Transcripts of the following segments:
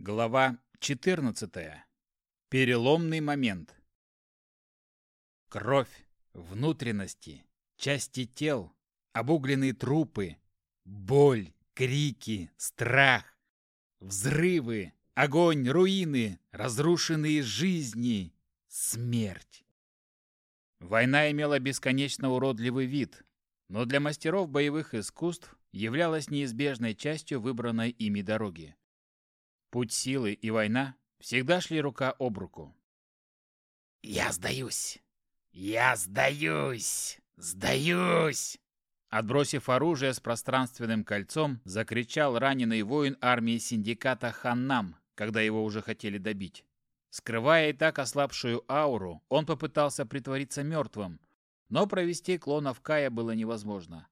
Глава 14. Переломный момент. Кровь, внутренности, части тел, обугленные трупы, боль, крики, страх, взрывы, огонь, руины, разрушенные жизни, смерть. Война имела бесконечно уродливый вид, но для мастеров боевых искусств являлась неизбежной частью выбранной ими дороги. Путь силы и война всегда шли рука об руку. «Я сдаюсь! Я сдаюсь! Сдаюсь!» Отбросив оружие с пространственным кольцом, закричал раненый воин армии синдиката Ханнам, когда его уже хотели добить. Скрывая и так ослабшую ауру, он попытался притвориться мертвым, но провести клонов Кая было невозможно.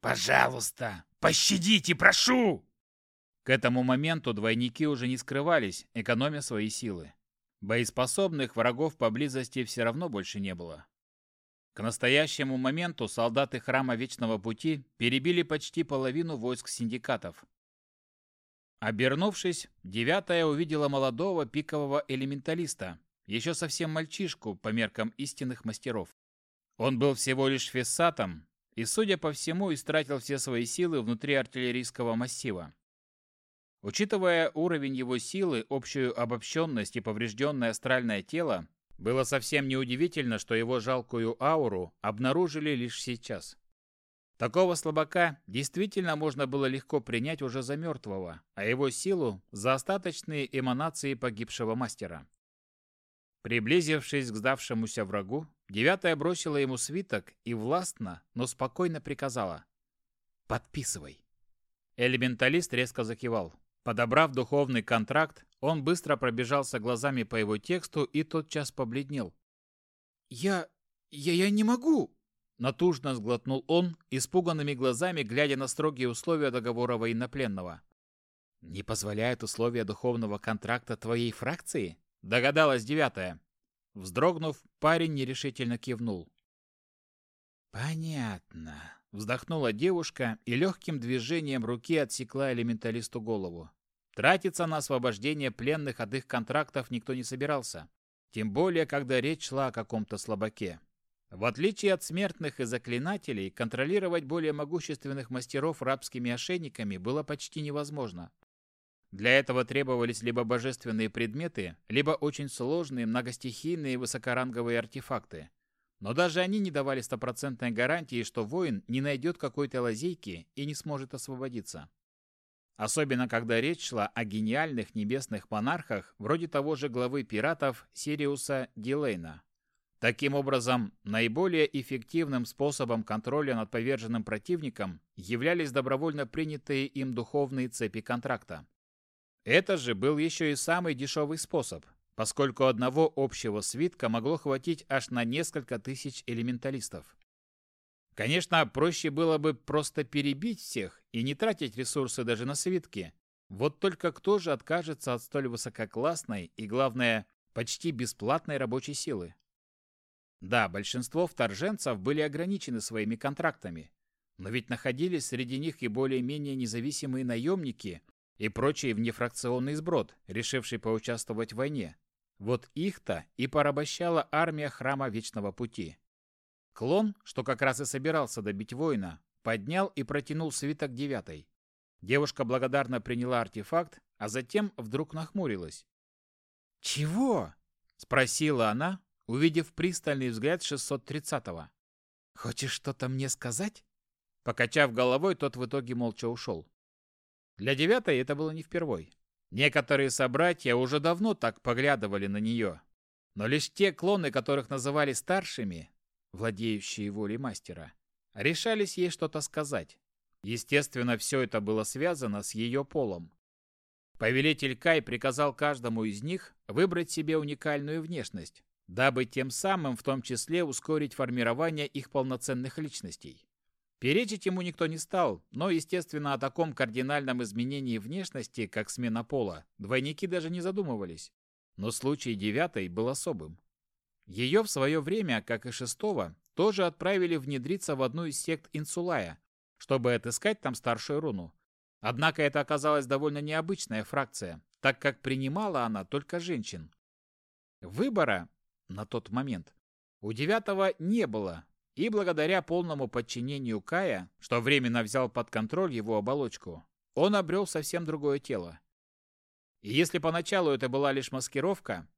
«Пожалуйста, пощадите, прошу!» К этому моменту двойники уже не скрывались, экономя свои силы. Боеспособных врагов поблизости все равно больше не было. К настоящему моменту солдаты Храма Вечного Пути перебили почти половину войск синдикатов. Обернувшись, девятая увидела молодого пикового элементалиста, еще совсем мальчишку по меркам истинных мастеров. Он был всего лишь фессатом и, судя по всему, истратил все свои силы внутри артиллерийского массива. Учитывая уровень его силы, общую обобщенность и поврежденное астральное тело, было совсем неудивительно, что его жалкую ауру обнаружили лишь сейчас. Такого слабака действительно можно было легко принять уже за мертвого, а его силу – за остаточные эманации погибшего мастера. Приблизившись к сдавшемуся врагу, девятая бросила ему свиток и властно, но спокойно приказала «Подписывай». Элементалист резко закивал. Подобрав духовный контракт, он быстро пробежался глазами по его тексту и тотчас побледнел. «Я... я... я не могу!» Натужно сглотнул он, испуганными глазами глядя на строгие условия договора военнопленного. «Не позволяют условия духовного контракта твоей фракции?» Догадалась девятая. Вздрогнув, парень нерешительно кивнул. «Понятно», — вздохнула девушка и легким движением руки отсекла элементалисту голову. Тратиться на освобождение пленных от их контрактов никто не собирался. Тем более, когда речь шла о каком-то слабаке. В отличие от смертных и заклинателей, контролировать более могущественных мастеров рабскими ошейниками было почти невозможно. Для этого требовались либо божественные предметы, либо очень сложные многостихийные высокоранговые артефакты. Но даже они не давали стопроцентной гарантии, что воин не найдет какой-то лазейки и не сможет освободиться. Особенно, когда речь шла о гениальных небесных монархах, вроде того же главы пиратов Сириуса Дилейна. Таким образом, наиболее эффективным способом контроля над поверженным противником являлись добровольно принятые им духовные цепи контракта. Это же был еще и самый дешевый способ, поскольку одного общего свитка могло хватить аж на несколько тысяч элементалистов. Конечно, проще было бы просто перебить всех и не тратить ресурсы даже на свитки. Вот только кто же откажется от столь высококлассной и, главное, почти бесплатной рабочей силы? Да, большинство вторженцев были ограничены своими контрактами, но ведь находились среди них и более-менее независимые наемники и прочий внефракционный сброд, решивший поучаствовать в войне. Вот их-то и порабощала армия Храма Вечного Пути. Клон, что как раз и собирался добить воина, поднял и протянул свиток девятой. Девушка благодарно приняла артефакт, а затем вдруг нахмурилась. «Чего?» — спросила она, увидев пристальный взгляд 630-го. «Хочешь что-то мне сказать?» Покачав головой, тот в итоге молча ушел. Для девятой это было не впервой. Некоторые собратья уже давно так поглядывали на нее. Но лишь те клоны, которых называли старшими, владеющие волей мастера, решались ей что-то сказать. Естественно, все это было связано с ее полом. Повелитель Кай приказал каждому из них выбрать себе уникальную внешность, дабы тем самым в том числе ускорить формирование их полноценных личностей. Перечить ему никто не стал, но, естественно, о таком кардинальном изменении внешности, как смена пола, двойники даже не задумывались. Но случай девятой был особым. Ее в свое время, как и шестого, тоже отправили внедриться в одну из сект Инсулая, чтобы отыскать там старшую руну. Однако это оказалась довольно необычная фракция, так как принимала она только женщин. Выбора на тот момент у девятого не было, и благодаря полному подчинению Кая, что временно взял под контроль его оболочку, он обрел совсем другое тело. И если поначалу это была лишь маскировка,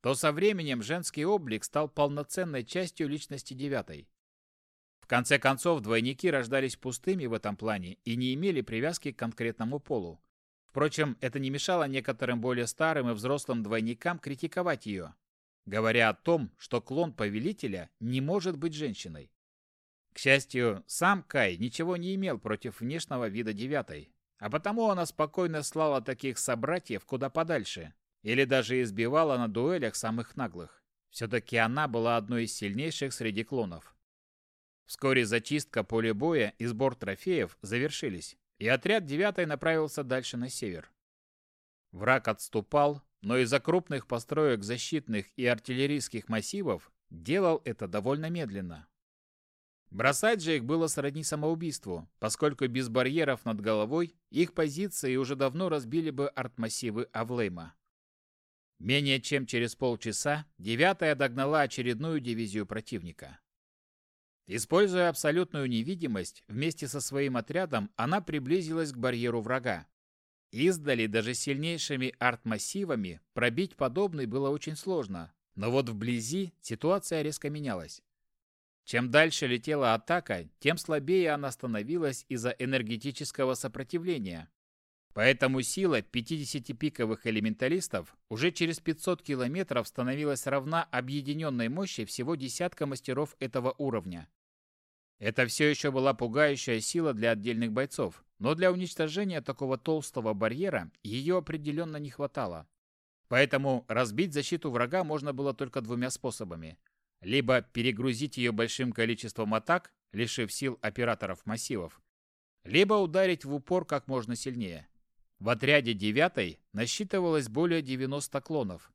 то со временем женский облик стал полноценной частью личности девятой. В конце концов, двойники рождались пустыми в этом плане и не имели привязки к конкретному полу. Впрочем, это не мешало некоторым более старым и взрослым двойникам критиковать ее, говоря о том, что клон повелителя не может быть женщиной. К счастью, сам Кай ничего не имел против внешнего вида девятой, а потому она спокойно слала таких собратьев куда подальше, или даже избивала на дуэлях самых наглых. Все-таки она была одной из сильнейших среди клонов. Вскоре зачистка поля боя и сбор трофеев завершились, и отряд девятой направился дальше на север. Враг отступал, но из-за крупных построек защитных и артиллерийских массивов делал это довольно медленно. Бросать же их было сродни самоубийству, поскольку без барьеров над головой их позиции уже давно разбили бы артмассивы Авлейма. Менее чем через полчаса девятая догнала очередную дивизию противника. Используя абсолютную невидимость, вместе со своим отрядом она приблизилась к барьеру врага. Издали даже сильнейшими арт-массивами пробить подобный было очень сложно, но вот вблизи ситуация резко менялась. Чем дальше летела атака, тем слабее она становилась из-за энергетического сопротивления. Поэтому сила 50 пиковых элементалистов уже через 500 километров становилась равна объединенной мощи всего десятка мастеров этого уровня. Это все еще была пугающая сила для отдельных бойцов, но для уничтожения такого толстого барьера ее определенно не хватало. Поэтому разбить защиту врага можно было только двумя способами либо перегрузить ее большим количеством атак, лишив сил операторов массивов, либо ударить в упор как можно сильнее. В отряде 9 насчитывалось более 90 клонов.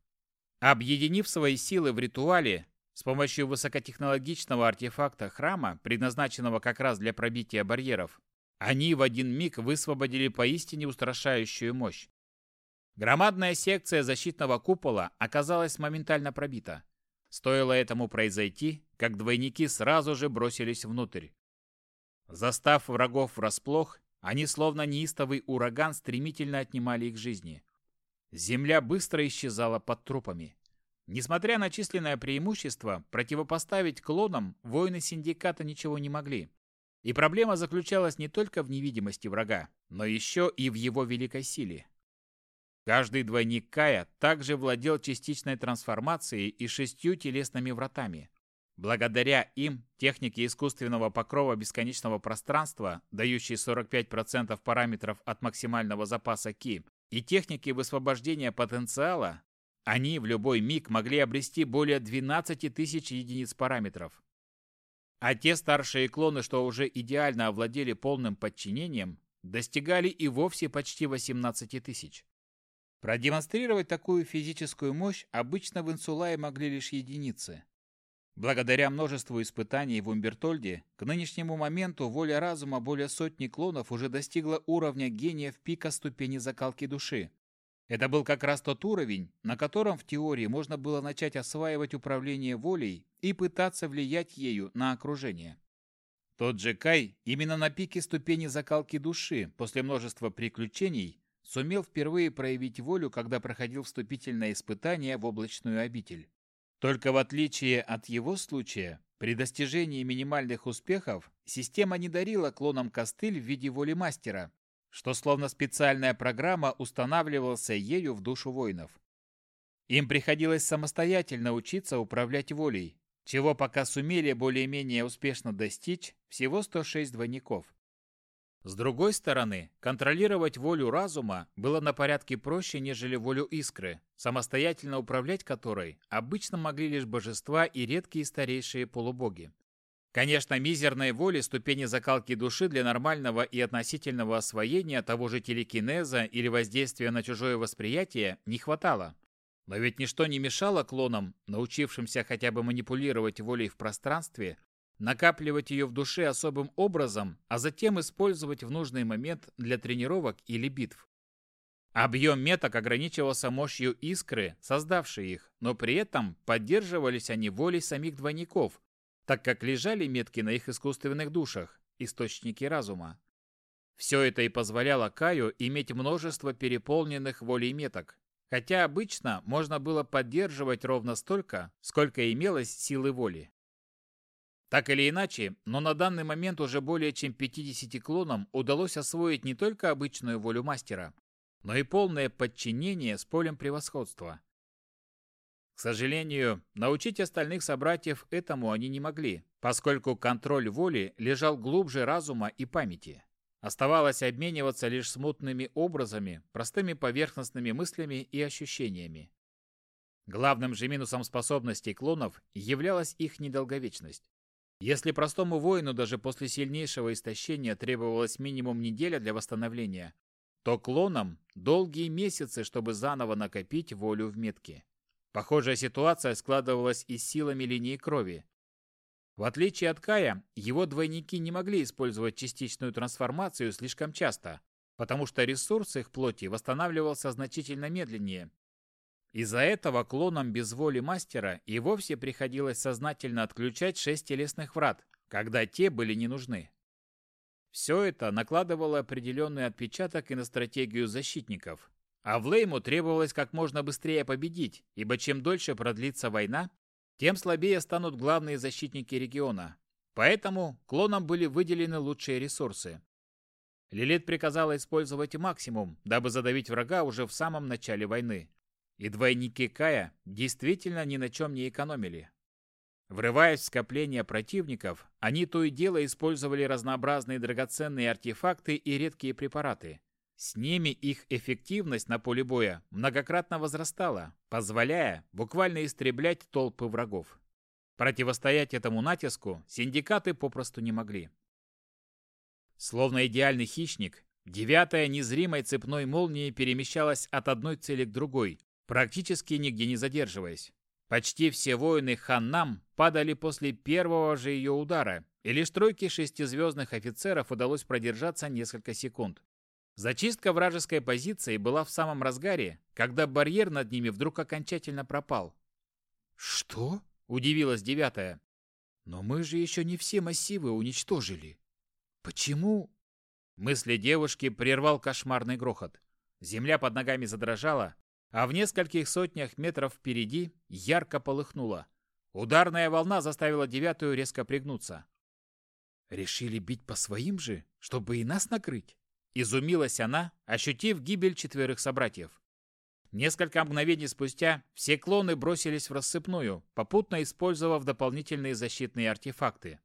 Объединив свои силы в ритуале с помощью высокотехнологичного артефакта храма, предназначенного как раз для пробития барьеров, они в один миг высвободили поистине устрашающую мощь. Громадная секция защитного купола оказалась моментально пробита. Стоило этому произойти, как двойники сразу же бросились внутрь. Застав врагов врасплох, они словно неистовый ураган стремительно отнимали их жизни. Земля быстро исчезала под трупами. Несмотря на численное преимущество, противопоставить клонам воины синдиката ничего не могли. И проблема заключалась не только в невидимости врага, но еще и в его великой силе. Каждый двойник Кая также владел частичной трансформацией и шестью телесными вратами. Благодаря им техники искусственного покрова бесконечного пространства, дающие 45% параметров от максимального запаса Ки, и техники высвобождения потенциала, они в любой миг могли обрести более 12 тысяч единиц параметров. А те старшие клоны, что уже идеально овладели полным подчинением, достигали и вовсе почти 18 тысяч. Продемонстрировать такую физическую мощь обычно в Инсулае могли лишь единицы. Благодаря множеству испытаний в Умбертольде, к нынешнему моменту воля разума более сотни клонов уже достигла уровня гения в пика ступени закалки души. Это был как раз тот уровень, на котором в теории можно было начать осваивать управление волей и пытаться влиять ею на окружение. Тот же Кай именно на пике ступени закалки души после множества приключений сумел впервые проявить волю, когда проходил вступительное испытание в облачную обитель. Только в отличие от его случая, при достижении минимальных успехов система не дарила клонам костыль в виде воли мастера, что словно специальная программа устанавливался ею в душу воинов. Им приходилось самостоятельно учиться управлять волей, чего пока сумели более-менее успешно достичь всего 106 двойников. С другой стороны, контролировать волю разума было на порядке проще, нежели волю искры, самостоятельно управлять которой обычно могли лишь божества и редкие старейшие полубоги. Конечно, мизерной воли ступени закалки души для нормального и относительного освоения того же телекинеза или воздействия на чужое восприятие не хватало. Но ведь ничто не мешало клонам, научившимся хотя бы манипулировать волей в пространстве, накапливать ее в душе особым образом, а затем использовать в нужный момент для тренировок или битв. Объем меток ограничивался мощью искры, создавшей их, но при этом поддерживались они волей самих двойников, так как лежали метки на их искусственных душах, источники разума. Все это и позволяло Каю иметь множество переполненных волей меток, хотя обычно можно было поддерживать ровно столько, сколько имелось силы воли. Так или иначе, но на данный момент уже более чем 50 клонам удалось освоить не только обычную волю мастера, но и полное подчинение с полем превосходства. К сожалению, научить остальных собратьев этому они не могли, поскольку контроль воли лежал глубже разума и памяти. Оставалось обмениваться лишь смутными образами, простыми поверхностными мыслями и ощущениями. Главным же минусом способностей клонов являлась их недолговечность. Если простому воину даже после сильнейшего истощения требовалось минимум неделя для восстановления, то клонам долгие месяцы, чтобы заново накопить волю в метке. Похожая ситуация складывалась и с силами линии крови. В отличие от Кая, его двойники не могли использовать частичную трансформацию слишком часто, потому что ресурс их плоти восстанавливался значительно медленнее. Из-за этого клонам без воли мастера и вовсе приходилось сознательно отключать шесть телесных врат, когда те были не нужны. Все это накладывало определенный отпечаток и на стратегию защитников. А Влейму требовалось как можно быстрее победить, ибо чем дольше продлится война, тем слабее станут главные защитники региона. Поэтому клонам были выделены лучшие ресурсы. Лилит приказала использовать максимум, дабы задавить врага уже в самом начале войны. И двойники Кая действительно ни на чем не экономили. Врываясь в скопление противников, они то и дело использовали разнообразные драгоценные артефакты и редкие препараты. С ними их эффективность на поле боя многократно возрастала, позволяя буквально истреблять толпы врагов. Противостоять этому натиску синдикаты попросту не могли. Словно идеальный хищник, девятая незримой цепной молнией перемещалась от одной цели к другой, практически нигде не задерживаясь. Почти все воины Ханнам падали после первого же ее удара, и лишь тройке шестизвездных офицеров удалось продержаться несколько секунд. Зачистка вражеской позиции была в самом разгаре, когда барьер над ними вдруг окончательно пропал. «Что?» – удивилась девятая. «Но мы же еще не все массивы уничтожили. Почему?» Мысли девушки прервал кошмарный грохот. Земля под ногами задрожала, а в нескольких сотнях метров впереди ярко полыхнуло. Ударная волна заставила девятую резко пригнуться. «Решили бить по своим же, чтобы и нас накрыть?» Изумилась она, ощутив гибель четверых собратьев. Несколько мгновений спустя все клоны бросились в рассыпную, попутно использовав дополнительные защитные артефакты.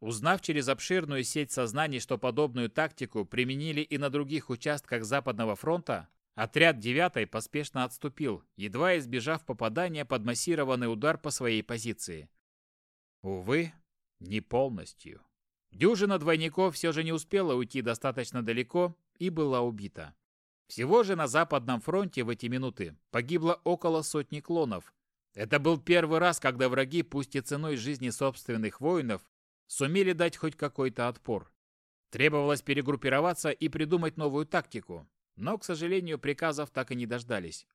Узнав через обширную сеть сознаний, что подобную тактику применили и на других участках Западного фронта, Отряд девятой поспешно отступил, едва избежав попадания под массированный удар по своей позиции. Увы, не полностью. Дюжина двойников все же не успела уйти достаточно далеко и была убита. Всего же на Западном фронте в эти минуты погибло около сотни клонов. Это был первый раз, когда враги, пусть и ценой жизни собственных воинов, сумели дать хоть какой-то отпор. Требовалось перегруппироваться и придумать новую тактику, но, к сожалению, приказов так и не дождались.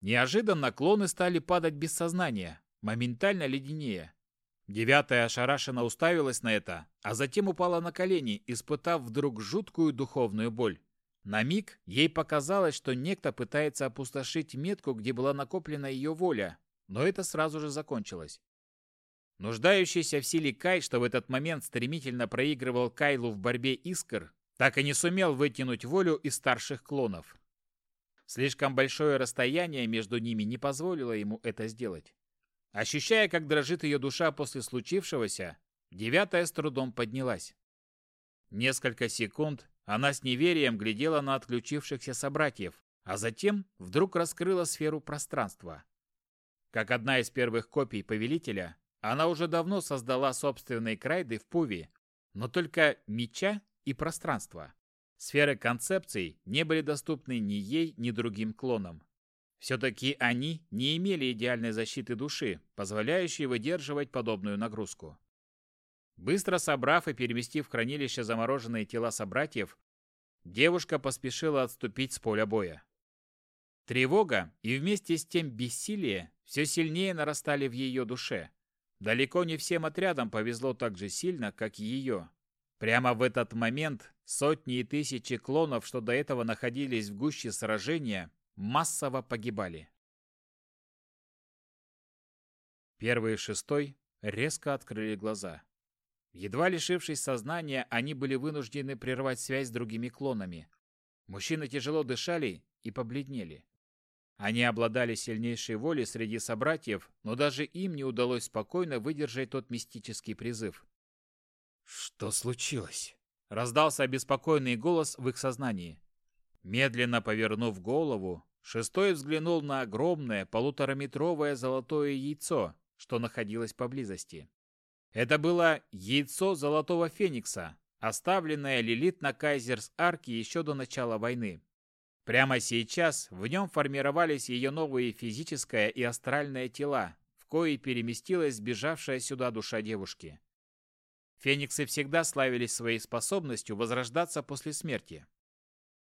Неожиданно клоны стали падать без сознания, моментально леденее. Девятая ошарашенно уставилась на это, а затем упала на колени, испытав вдруг жуткую духовную боль. На миг ей показалось, что некто пытается опустошить метку, где была накоплена ее воля, но это сразу же закончилось. Нуждающийся в силе Кай, что в этот момент стремительно проигрывал Кайлу в борьбе искр, так и не сумел вытянуть волю из старших клонов. Слишком большое расстояние между ними не позволило ему это сделать. Ощущая, как дрожит ее душа после случившегося, девятая с трудом поднялась. Несколько секунд она с неверием глядела на отключившихся собратьев, а затем вдруг раскрыла сферу пространства. Как одна из первых копий Повелителя, она уже давно создала собственные крайды в Пуве, но только меча и пространства. Сферы концепций не были доступны ни ей, ни другим клонам. Все-таки они не имели идеальной защиты души, позволяющей выдерживать подобную нагрузку. Быстро собрав и переместив в хранилище замороженные тела собратьев, девушка поспешила отступить с поля боя. Тревога и вместе с тем бессилие все сильнее нарастали в ее душе. Далеко не всем отрядам повезло так же сильно, как ее. Прямо в этот момент сотни и тысячи клонов, что до этого находились в гуще сражения, массово погибали. Первый и шестой резко открыли глаза. Едва лишившись сознания, они были вынуждены прервать связь с другими клонами. Мужчины тяжело дышали и побледнели. Они обладали сильнейшей волей среди собратьев, но даже им не удалось спокойно выдержать тот мистический призыв. «Что случилось?» – раздался обеспокоенный голос в их сознании. Медленно повернув голову, шестой взглянул на огромное полутораметровое золотое яйцо, что находилось поблизости. Это было яйцо золотого феникса, оставленное Лилит на Кайзерс-Арке еще до начала войны. Прямо сейчас в нем формировались ее новые физическое и астральное тела, в кои переместилась сбежавшая сюда душа девушки. Фениксы всегда славились своей способностью возрождаться после смерти.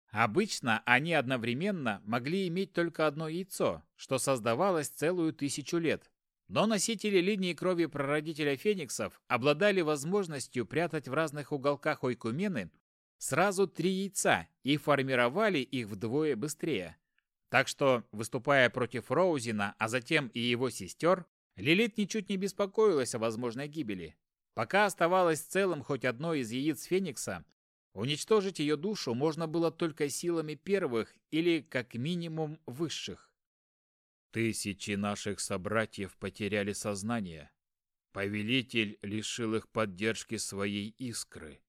Обычно они одновременно могли иметь только одно яйцо, что создавалось целую тысячу лет. Но носители линии крови прародителя фениксов обладали возможностью прятать в разных уголках Ойкумены сразу три яйца и формировали их вдвое быстрее. Так что, выступая против Роузина, а затем и его сестер, Лилит ничуть не беспокоилась о возможной гибели. Пока оставалось целым хоть одно из яиц Феникса, уничтожить ее душу можно было только силами первых или, как минимум, высших. Тысячи наших собратьев потеряли сознание. Повелитель лишил их поддержки своей искры.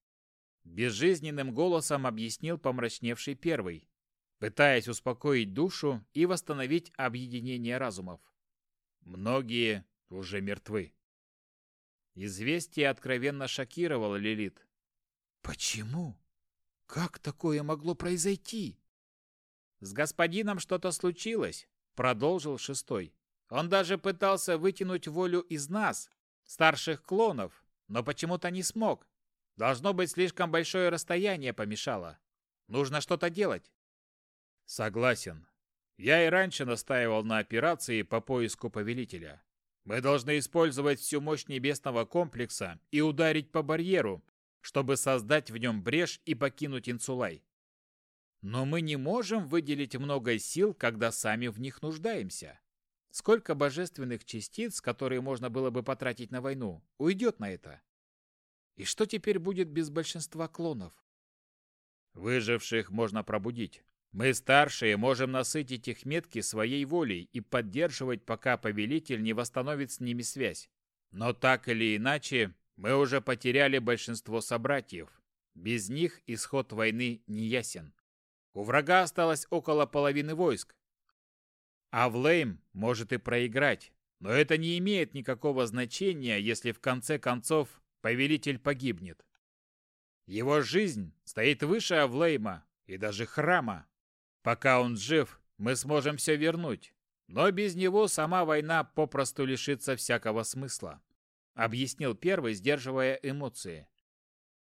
Безжизненным голосом объяснил помрачневший первый, пытаясь успокоить душу и восстановить объединение разумов. Многие уже мертвы. Известие откровенно шокировало Лилит. «Почему? Как такое могло произойти?» «С господином что-то случилось», — продолжил шестой. «Он даже пытался вытянуть волю из нас, старших клонов, но почему-то не смог. Должно быть, слишком большое расстояние помешало. Нужно что-то делать. Согласен. Я и раньше настаивал на операции по поиску повелителя. Мы должны использовать всю мощь небесного комплекса и ударить по барьеру, чтобы создать в нем брешь и покинуть Инсулай. Но мы не можем выделить много сил, когда сами в них нуждаемся. Сколько божественных частиц, которые можно было бы потратить на войну, уйдет на это? И что теперь будет без большинства клонов? Выживших можно пробудить. Мы, старшие, можем насытить их метки своей волей и поддерживать, пока повелитель не восстановит с ними связь. Но так или иначе, мы уже потеряли большинство собратьев. Без них исход войны не ясен. У врага осталось около половины войск. А Влейм может и проиграть, но это не имеет никакого значения, если в конце концов повелитель погибнет. Его жизнь стоит выше Авлейма и даже храма. Пока он жив, мы сможем все вернуть, но без него сама война попросту лишится всякого смысла», объяснил первый, сдерживая эмоции.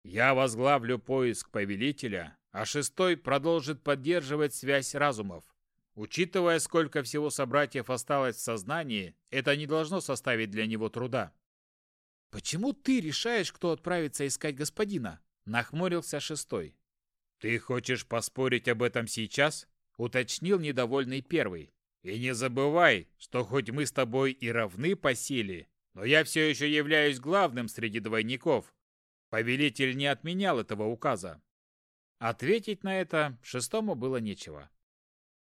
«Я возглавлю поиск повелителя, а шестой продолжит поддерживать связь разумов. Учитывая, сколько всего собратьев осталось в сознании, это не должно составить для него труда. «Почему ты решаешь, кто отправится искать господина?» – нахмурился шестой. «Ты хочешь поспорить об этом сейчас?» – уточнил недовольный первый. «И не забывай, что хоть мы с тобой и равны по силе, но я все еще являюсь главным среди двойников. Повелитель не отменял этого указа». Ответить на это шестому было нечего.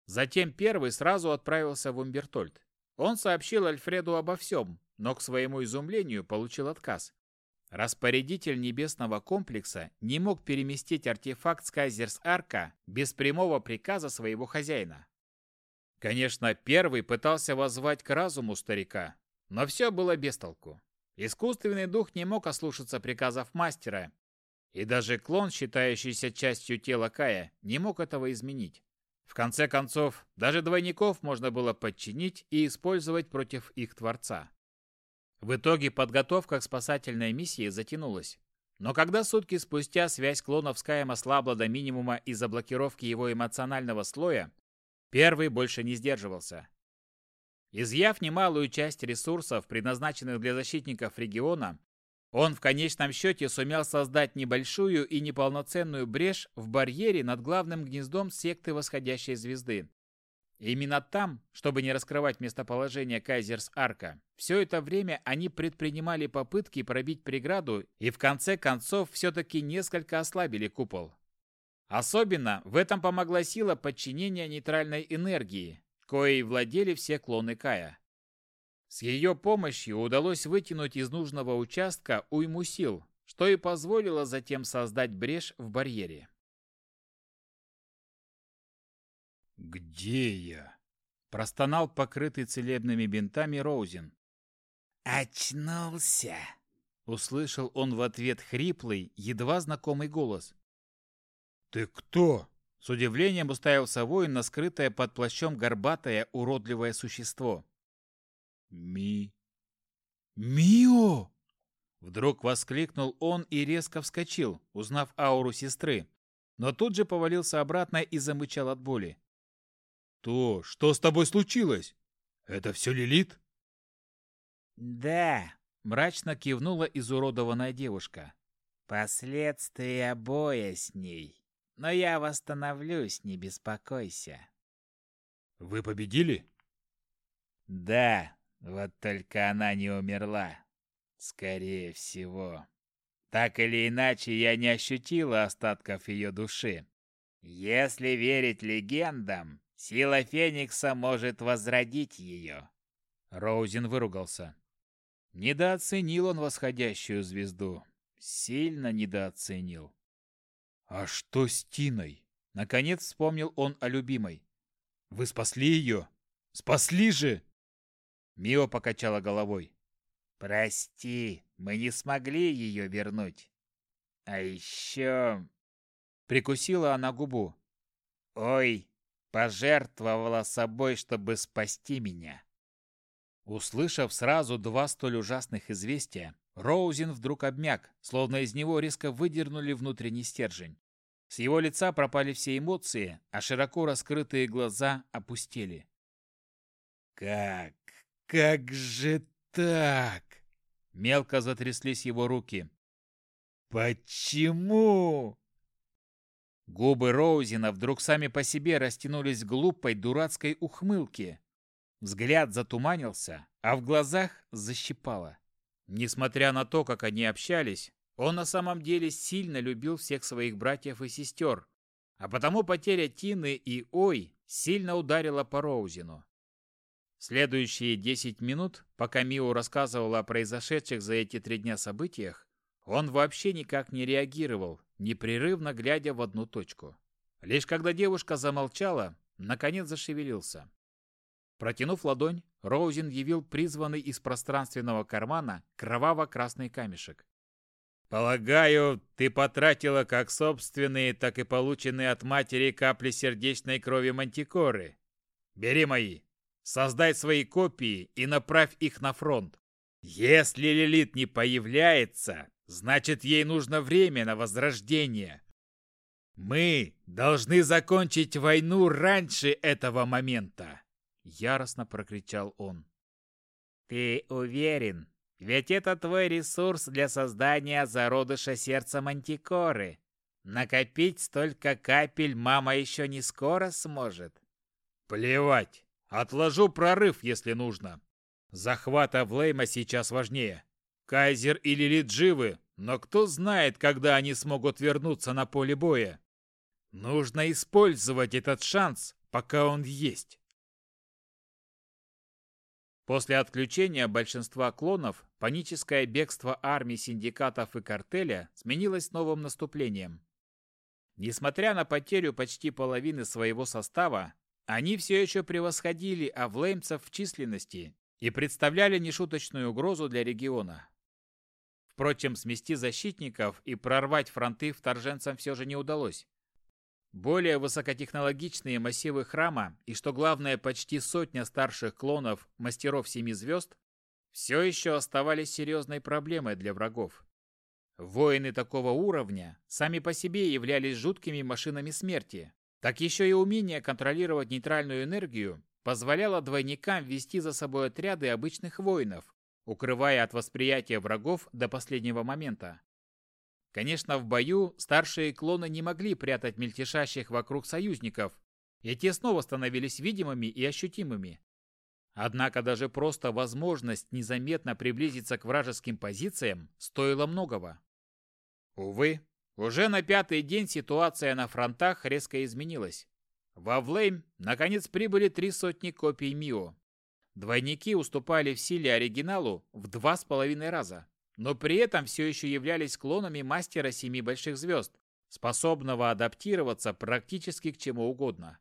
Затем первый сразу отправился в Умбертольд. Он сообщил Альфреду обо всем, но к своему изумлению получил отказ. Распорядитель небесного комплекса не мог переместить артефакт с Кайзерс-Арка без прямого приказа своего хозяина. Конечно, первый пытался воззвать к разуму старика, но все было без толку. Искусственный дух не мог ослушаться приказов мастера, и даже клон, считающийся частью тела Кая, не мог этого изменить. В конце концов, даже двойников можно было подчинить и использовать против их Творца. В итоге подготовка к спасательной миссии затянулась. Но когда сутки спустя связь клонов с Каем ослабла до минимума из-за блокировки его эмоционального слоя, первый больше не сдерживался. Изъяв немалую часть ресурсов, предназначенных для защитников региона, он в конечном счете сумел создать небольшую и неполноценную брешь в барьере над главным гнездом секты восходящей звезды. Именно там, чтобы не раскрывать местоположение Кайзерс-Арка, все это время они предпринимали попытки пробить преграду и в конце концов все-таки несколько ослабили купол. Особенно в этом помогла сила подчинения нейтральной энергии, коей владели все клоны Кая. С ее помощью удалось вытянуть из нужного участка уйму сил, что и позволило затем создать брешь в барьере. «Где я?» – простонал покрытый целебными бинтами Роузен. «Очнулся!» – услышал он в ответ хриплый, едва знакомый голос. «Ты кто?» С удивлением уставился воин на скрытое под плащом горбатое уродливое существо. Ми... «Мио!» Вдруг воскликнул он и резко вскочил, узнав ауру сестры, но тут же повалился обратно и замычал от боли. «То, что с тобой случилось? Это все Лилит?» «Да», — мрачно кивнула изуродованная девушка. «Последствия боя с ней. Но я восстановлюсь, не беспокойся». «Вы победили?» «Да, вот только она не умерла. Скорее всего. Так или иначе, я не ощутила остатков ее души. Если верить легендам, сила Феникса может возродить ее. Роузен выругался. Недооценил он восходящую звезду. Сильно недооценил. А что с Тиной? Наконец вспомнил он о любимой. Вы спасли ее? Спасли же! Мио покачала головой. «Прости, мы не смогли ее вернуть. А еще...» Прикусила она губу. «Ой, пожертвовала собой, чтобы спасти меня». Услышав сразу два столь ужасных известия, Роузен вдруг обмяк, словно из него резко выдернули внутренний стержень. С его лица пропали все эмоции, а широко раскрытые глаза опустели. «Как как же так? Мелко затряслись его руки. Почему? Губы Роузина вдруг сами по себе растянулись глупой дурацкой ухмылке. Взгляд затуманился, а в глазах защипало. Несмотря на то, как они общались, он на самом деле сильно любил всех своих братьев и сестер, а потому потеря Тины и Ой сильно ударила по Роузину. Следующие 10 минут, пока Мио рассказывал о произошедших за эти три дня событиях, он вообще никак не реагировал, непрерывно глядя в одну точку. Лишь когда девушка замолчала, наконец зашевелился. Протянув ладонь, Роузен явил призванный из пространственного кармана кроваво-красный камешек. «Полагаю, ты потратила как собственные, так и полученные от матери капли сердечной крови мантикоры. Бери мои!» Создай свои копии и направь их на фронт. Если Лилит не появляется, значит ей нужно время на возрождение. Мы должны закончить войну раньше этого момента, яростно прокричал он. Ты уверен? Ведь это твой ресурс для создания зародыша сердца мантикоры. Накопить столько капель мама еще не скоро сможет. Плевать. Отложу прорыв, если нужно. Захват Авлейма сейчас важнее. Кайзер и Лилит живы, но кто знает, когда они смогут вернуться на поле боя. Нужно использовать этот шанс, пока он есть. После отключения большинства клонов, паническое бегство армий синдикатов и картеля сменилось новым наступлением. Несмотря на потерю почти половины своего состава, они все еще превосходили авлеймцев в численности и представляли нешуточную угрозу для региона. Впрочем, смести защитников и прорвать фронты вторженцам все же не удалось. Более высокотехнологичные массивы храма и, что главное, почти сотня старших клонов мастеров Семи Звезд все еще оставались серьезной проблемой для врагов. Воины такого уровня сами по себе являлись жуткими машинами смерти. Так еще и умение контролировать нейтральную энергию позволяло двойникам вести за собой отряды обычных воинов, укрывая от восприятия врагов до последнего момента. Конечно, в бою старшие клоны не могли прятать мельтешащих вокруг союзников, и те снова становились видимыми и ощутимыми. Однако даже просто возможность незаметно приблизиться к вражеским позициям стоила многого. Увы, уже на пятый день ситуация на фронтах резко изменилась. Во Влейм наконец прибыли три сотни копий Мио. Двойники уступали в силе оригиналу в два с половиной раза но при этом все еще являлись клонами мастера семи больших звезд, способного адаптироваться практически к чему угодно.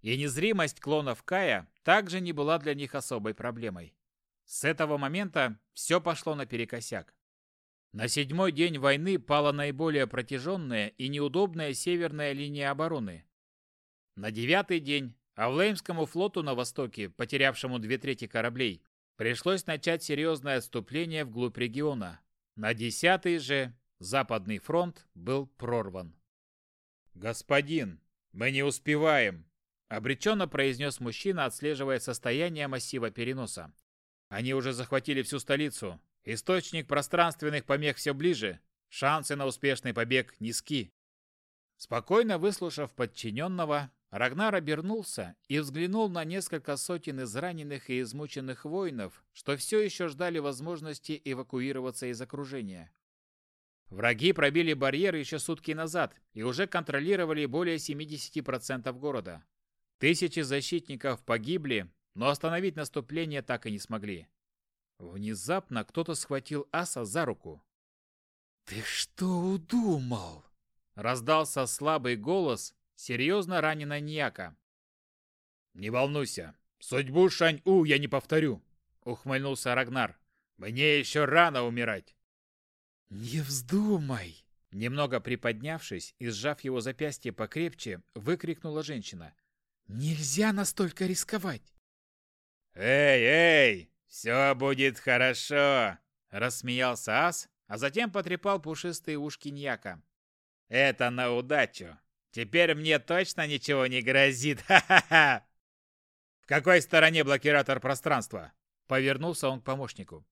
И незримость клонов Кая также не была для них особой проблемой. С этого момента все пошло наперекосяк. На седьмой день войны пала наиболее протяженная и неудобная северная линия обороны. На девятый день Авлеймскому флоту на востоке, потерявшему две трети кораблей, пришлось начать серьезное отступление вглубь региона. На десятый же Западный фронт был прорван. «Господин, мы не успеваем!» – обреченно произнес мужчина, отслеживая состояние массива переноса. «Они уже захватили всю столицу. Источник пространственных помех все ближе. Шансы на успешный побег низки». Спокойно выслушав подчиненного, Рагнар обернулся и взглянул на несколько сотен израненных и измученных воинов, что все еще ждали возможности эвакуироваться из окружения. Враги пробили барьер еще сутки назад и уже контролировали более 70% города. Тысячи защитников погибли, но остановить наступление так и не смогли. Внезапно кто-то схватил аса за руку. «Ты что удумал?» Раздался слабый голос, серьезно ранена Ньяка. «Не волнуйся, судьбу Шань-У я не повторю», — ухмыльнулся Рагнар. «Мне еще рано умирать». «Не вздумай!» Немного приподнявшись и сжав его запястье покрепче, выкрикнула женщина. «Нельзя настолько рисковать!» «Эй, эй! Все будет хорошо!» Рассмеялся ас, а затем потрепал пушистые ушки Ньяка. «Это на удачу! Теперь мне точно ничего не грозит. Ха-ха-ха. В какой стороне блокиратор пространства? Повернулся он к помощнику.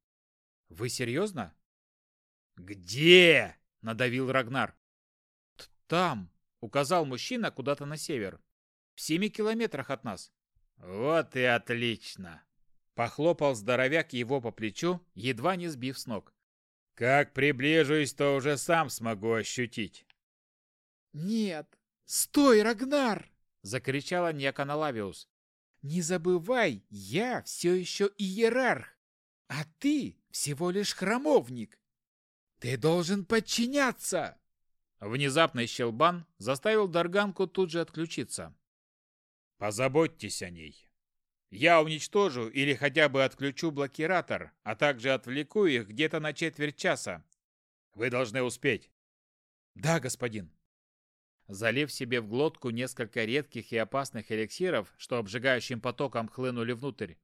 Вы серьезно? Где? Надавил Рагнар. Там, указал мужчина куда-то на север. В семи километрах от нас. Вот и отлично. Похлопал здоровяк его по плечу, едва не сбив с ног. Как приближусь, то уже сам смогу ощутить. Нет, «Стой, Рагнар!» — закричала Некана Лавиус. «Не забывай, я все еще иерарх, а ты всего лишь храмовник. Ты должен подчиняться!» Внезапный щелбан заставил Дарганку тут же отключиться. «Позаботьтесь о ней. Я уничтожу или хотя бы отключу блокиратор, а также отвлеку их где-то на четверть часа. Вы должны успеть». «Да, господин». Залив себе в глотку несколько редких и опасных эликсиров, что обжигающим потоком хлынули внутрь,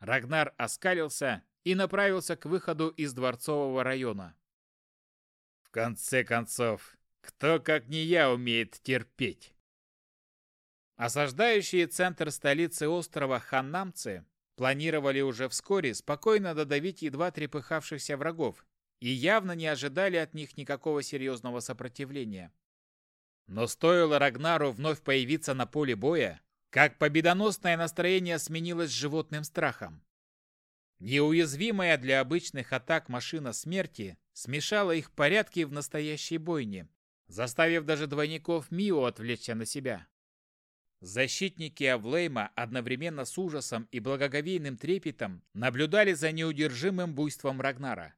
Рагнар оскалился и направился к выходу из дворцового района. В конце концов, кто как не я умеет терпеть? Осаждающие центр столицы острова ханнамцы планировали уже вскоре спокойно додавить едва трепыхавшихся врагов и явно не ожидали от них никакого серьезного сопротивления. Но стоило Рагнару вновь появиться на поле боя, как победоносное настроение сменилось животным страхом. Неуязвимая для обычных атак машина смерти смешала их порядки в настоящей бойне, заставив даже двойников Мио отвлечься на себя. Защитники Авлейма одновременно с ужасом и благоговейным трепетом наблюдали за неудержимым буйством Рагнара.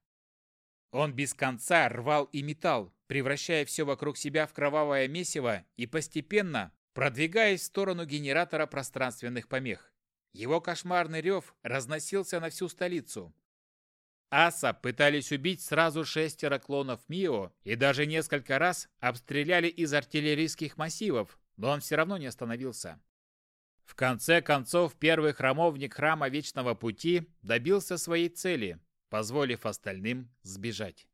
Он без конца рвал и метал, превращая все вокруг себя в кровавое месиво и постепенно продвигаясь в сторону генератора пространственных помех. Его кошмарный рев разносился на всю столицу. Аса пытались убить сразу шестеро клонов Мио и даже несколько раз обстреляли из артиллерийских массивов, но он все равно не остановился. В конце концов, первый храмовник Храма Вечного Пути добился своей цели, позволив остальным сбежать.